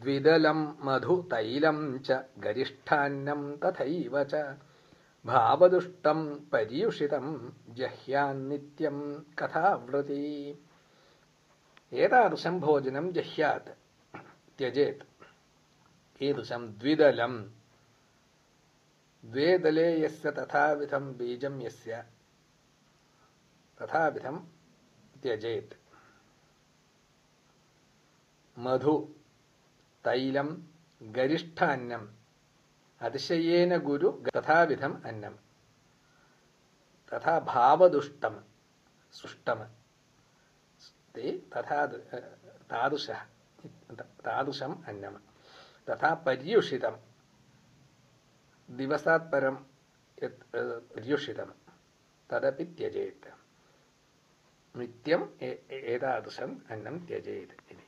द्विदलम् मधु तैलम् च गरिष्ठान्नम् तथैव च। भावदुष्टम् पर्युषितम् जह्यान्नित्यम् कथावृति एतादृशम् भोजनम् जह्यात् त्यजेत्। कीदृशम् द्विदलम् द्वे दले यस्य तथाविधम् बीजम् यस्य तथाविधम् त्यजेत्। मधु तैलम् गरिष्ठान्नम् अतिशयेन गुरु तथाविधम् अन्नम् तथा भावदुष्टम् सुष्टम् तथा तादृशः तादृशम् अन्नम् तथा पर्युषितम् दिवसात् परम् यत् पर्युषितम् तदपि त्यजेत् नित्यम् एतादृशम् अन्नं त्यजेत् इति